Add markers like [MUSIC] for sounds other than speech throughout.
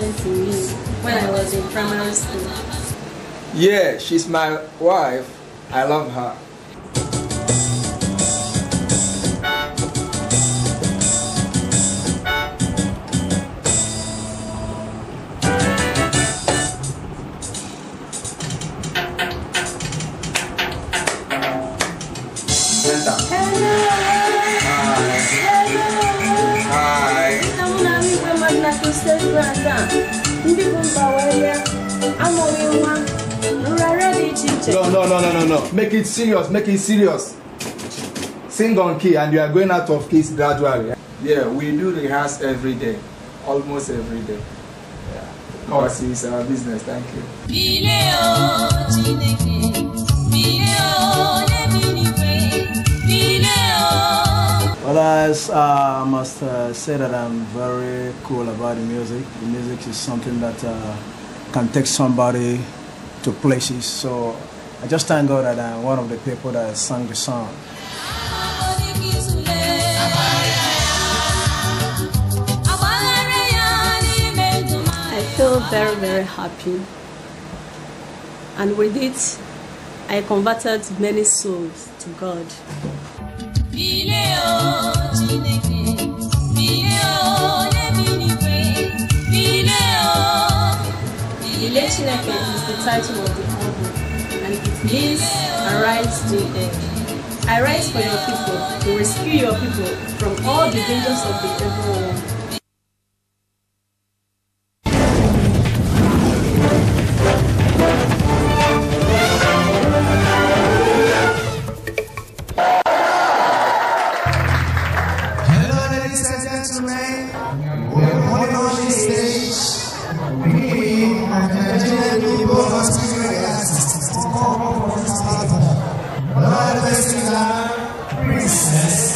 have this talent in me when I was in primary school. Yeah, she's my wife. I love her. Brenda. State Granda. Ndị bụ mba wee amụghị nwa nrarịa dị iche iche. No, no, no, no, no, no. Make it serious. Make it serious. Sing on key, and you are going out of keys gradually. Yeah, we do rehearse every day, almost every day. Yeah, because it's our business. Thank you. Well, uh, I must uh, say that I'm very cool about the music. The music is something that uh, can take somebody to places. So I just thank God that I'm one of the people that sang the song. I feel very, very happy. And with it, I converted many souls to God. Title of the album, and it means Arise to End. I rise for your people. To rescue your people from all the dangers of the evil one. Festival, Princess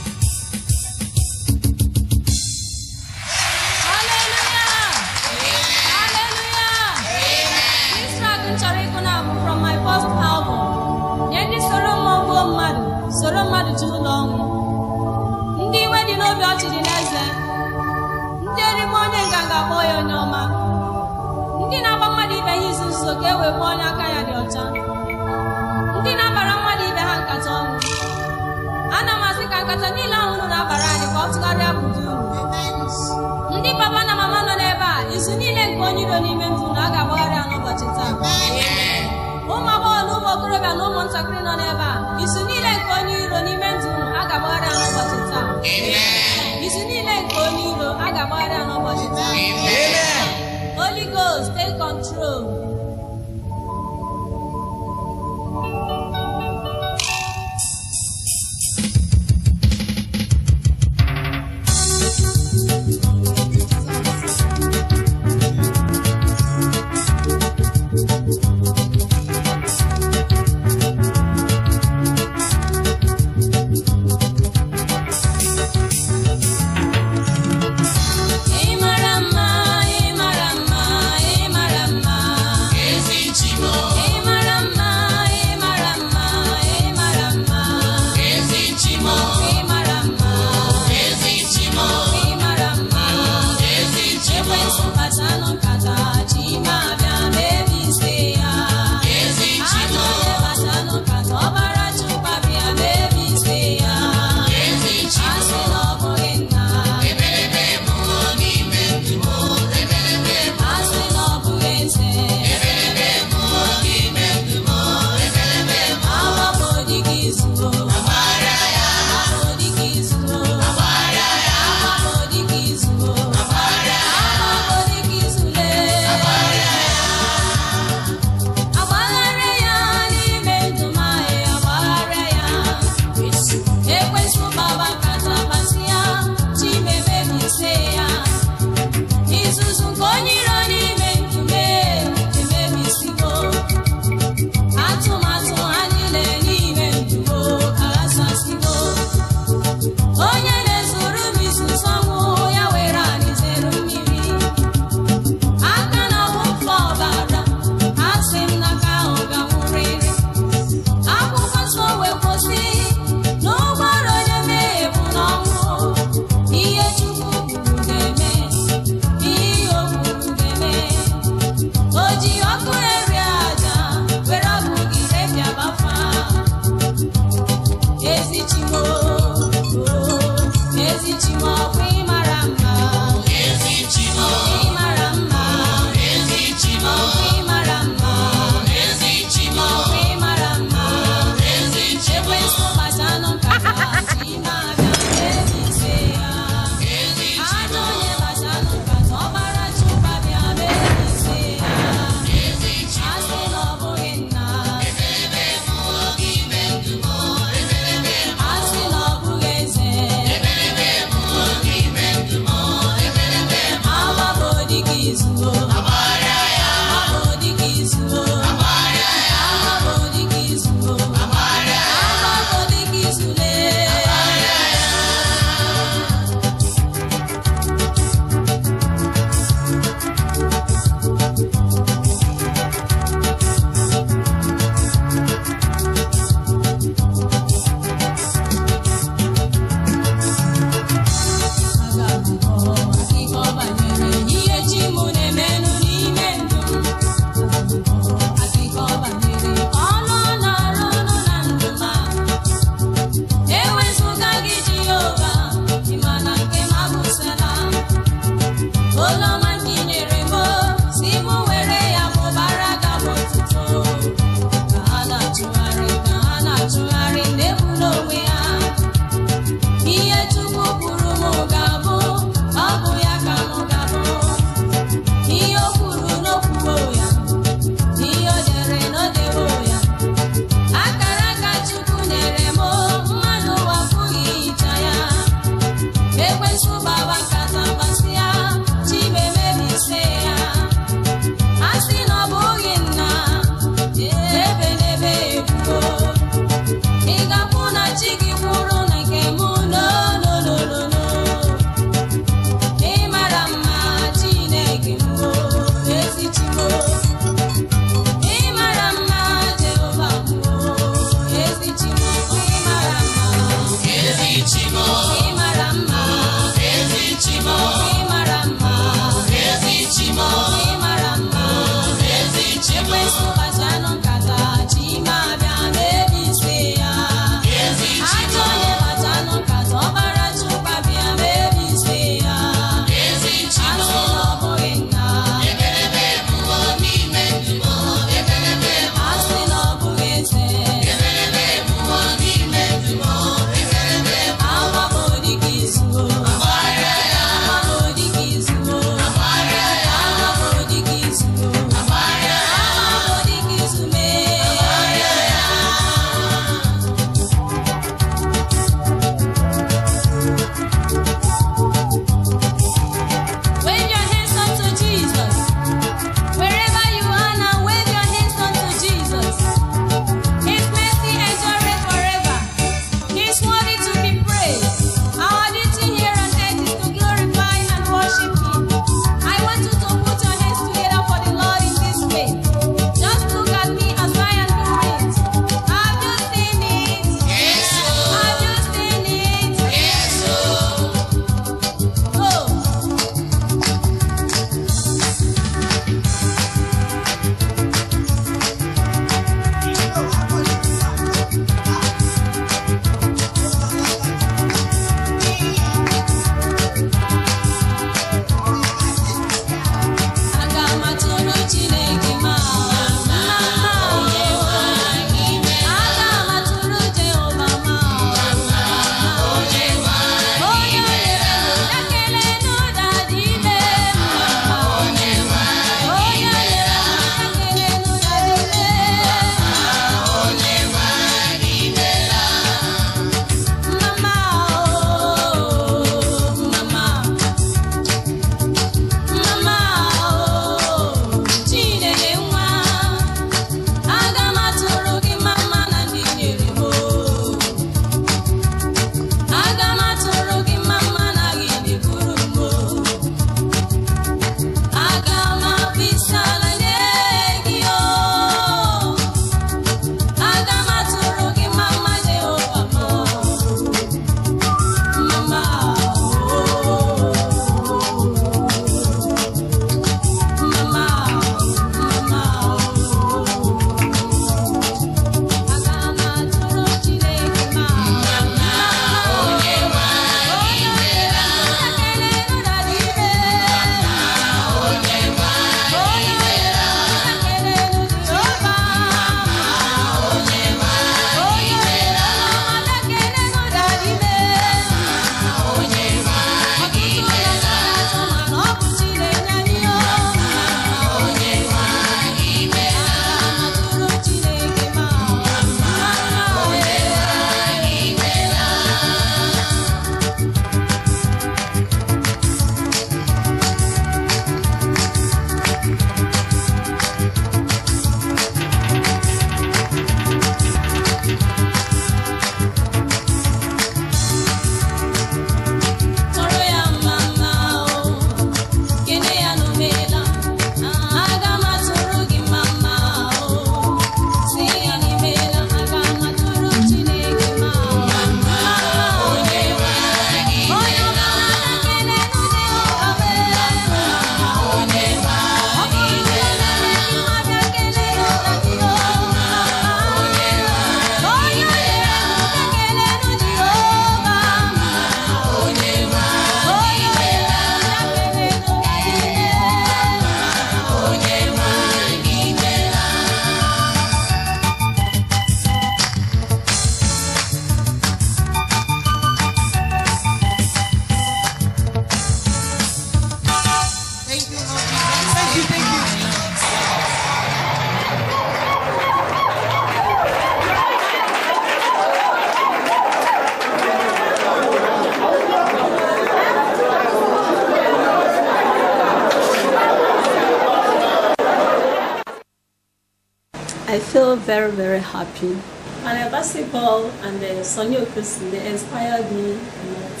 feel very, very happy. And uh, basketball and uh, Sonia Okusi, they inspired me a lot.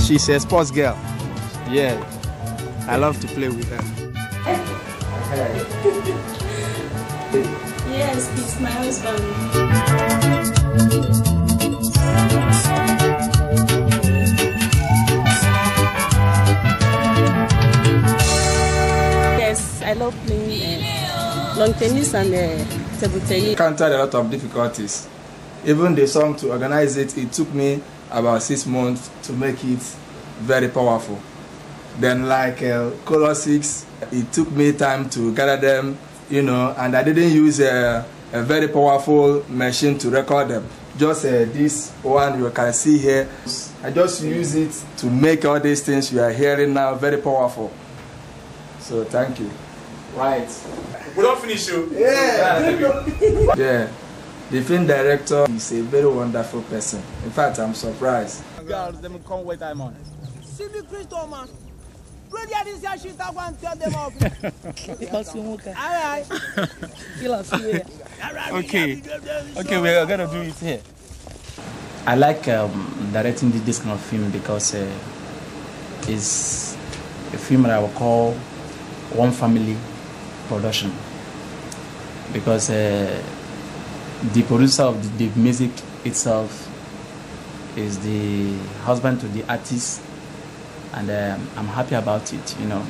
She's a sports girl. Yeah. I love to play with her. Yes, he's my husband. Yes, I love playing long tennis and uh, table tennis. encountered a lot of difficulties. Even the song to organize it, it took me about six months to make it very powerful. Then, like uh, Color 6, it took me time to gather them, you know, and I didn't use a, a very powerful machine to record them. Just uh, this one you can see here. I just use it to make all these things you are hearing now very powerful. So, thank you. Right. We don't finish you. Yeah, yeah. the film director is a very wonderful person. In fact, I'm surprised. Girls, them come wait time on. See me Christo man. Ready at this year shit I want to tell them off. [LAUGHS] Alright. [LAUGHS] Okay. Okay, we're gonna do it here. I like um, directing this kind of film because uh, it's a film that I will call one family production. Because uh, the producer of the, the music itself is the husband to the artist, and um, I'm happy about it. You know.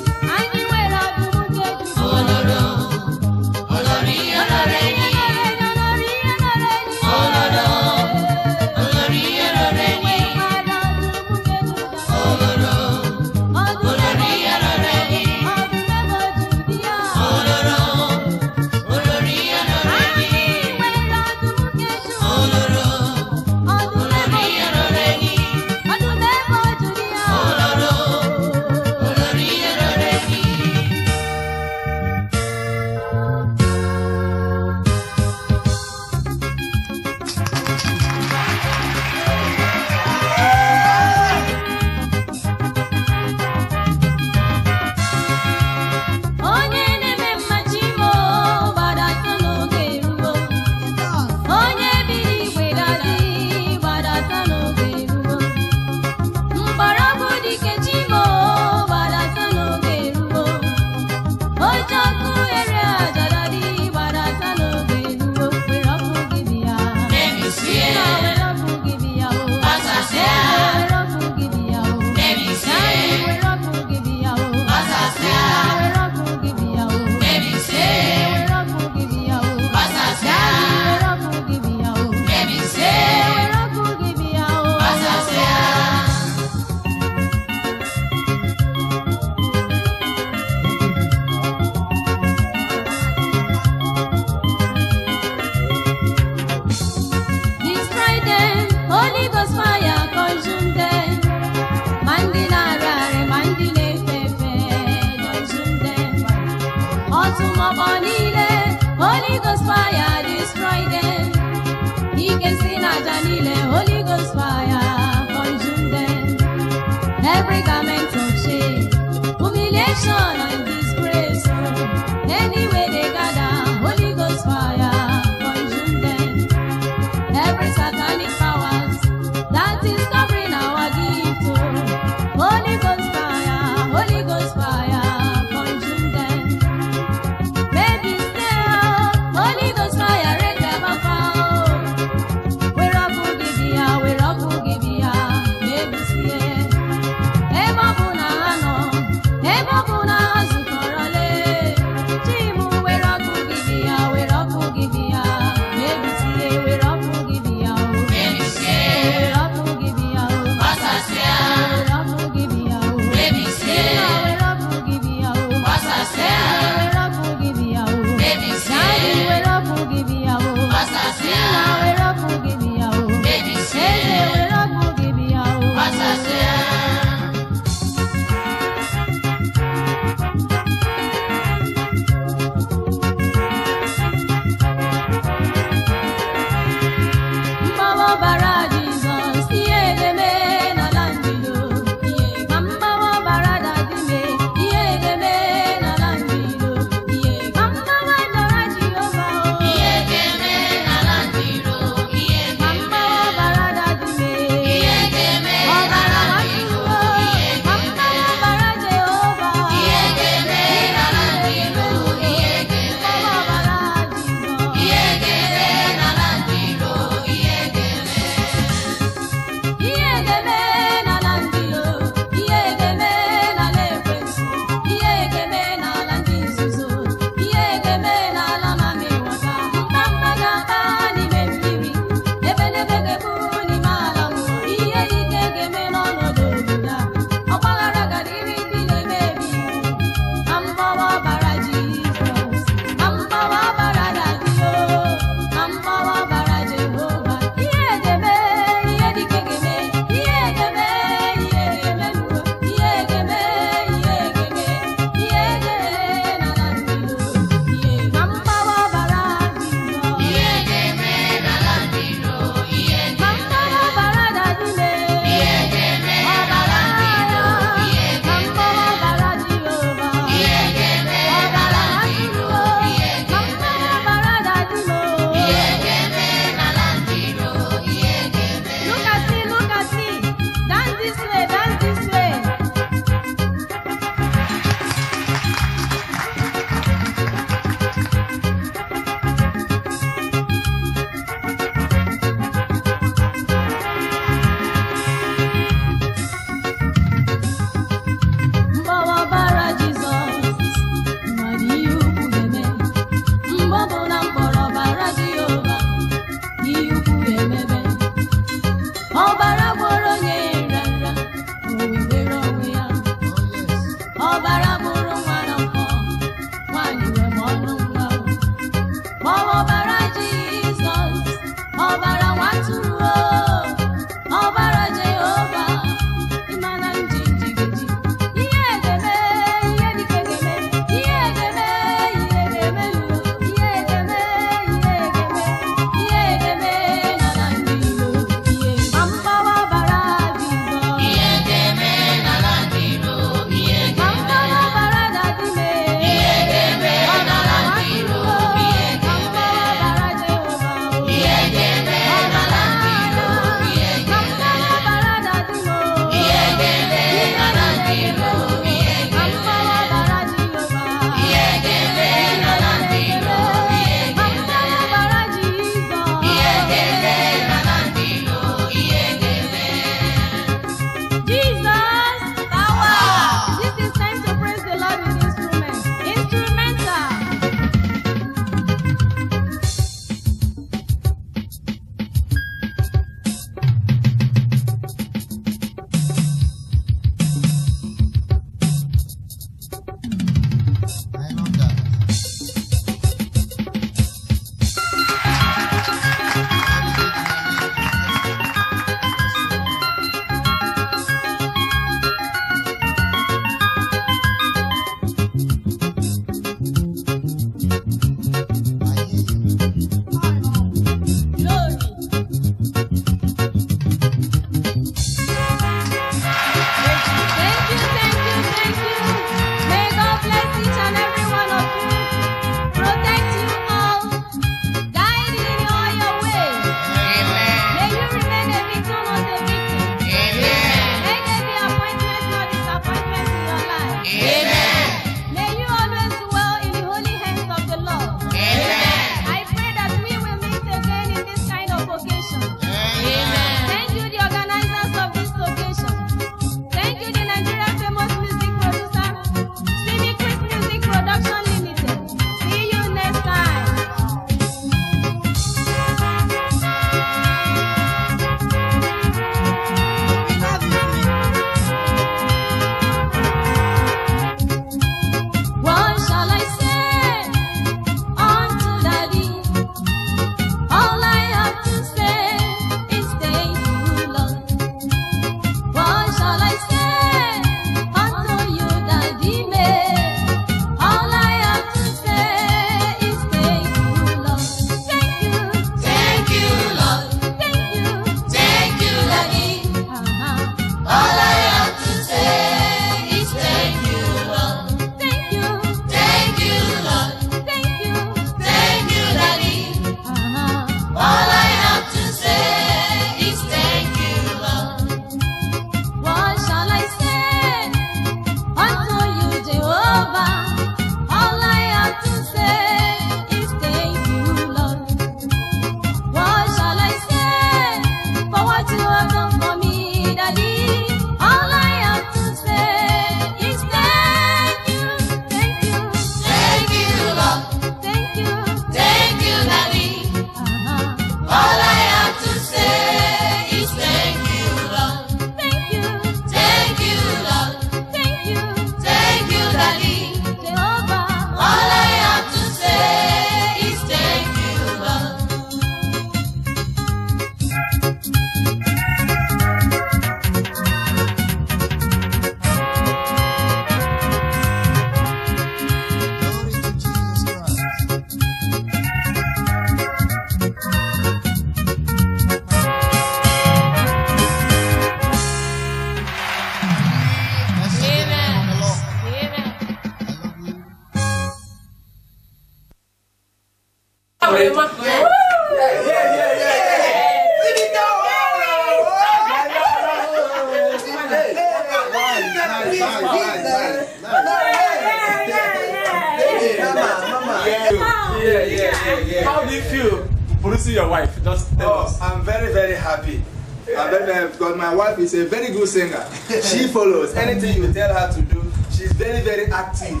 Anything you tell her to do. She's very, very active.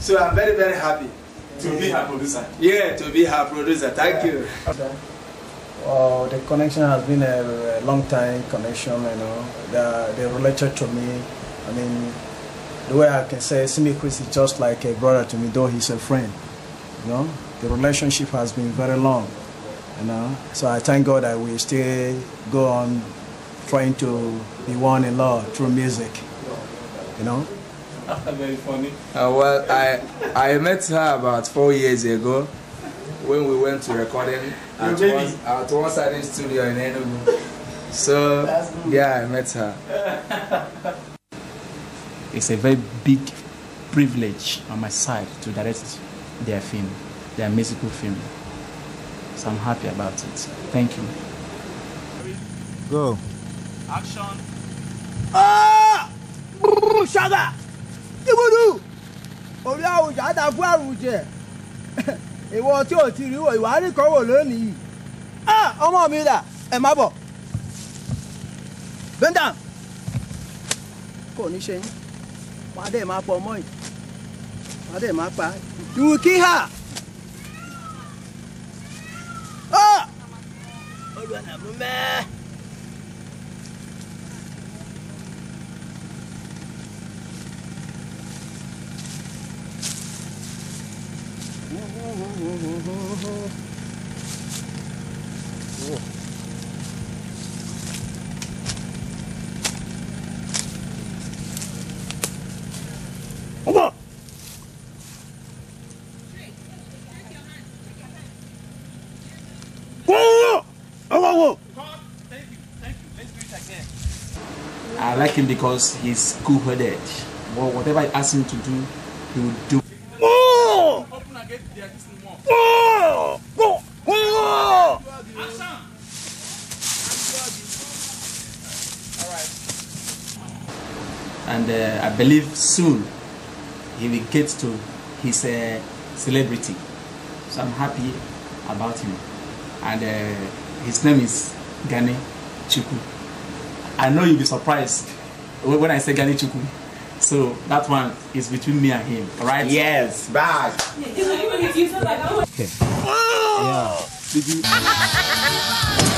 So I'm very, very happy. To be her producer. Yeah, to be her producer. Thank you. Well, the connection has been a, a long time connection, you know. The, they related to me. I mean, the way I can say, Simi Chris is just like a brother to me, though he's a friend. You know, the relationship has been very long. You know, so I thank God that we still go on trying to be one in love through music. You know. [LAUGHS] Very funny. Uh, well, I I met her about four years ago when we went to recording at one, at one certain studio in Enugu. So yeah, I met her. [LAUGHS] It's a very big privilege on my side to direct their film, their musical film. So I'm happy about it. Thank you. Go. Action. Ṣága ìwúdú orí àwùjọ àdàkú àrùjẹ. Ìwọ tí ò ti rí wọ ìwárí kan wò lónìí. Ọmọ mi dà ẹ má bọ̀. Bẹ́ńdà kò ní ṣe wàá dẹ̀ máa pọ̀ mọ́ yìí. Wàá dẹ̀ máa pa. Ìwù kí hà olùwànàmú mẹ́ẹ́. I like him because he's cool-headed. Well, whatever I ask him to do, he will do. wọ́n. wọ́n. wọ́n. And uh, I believe soon he will get to his uh, celebrity. So I'm happy about him. And uh, his name is Gani Chuku. I know you'll be surprised when when I say Gani Chuku. So that one is between me and him, alright? Yes, bad. Yeah.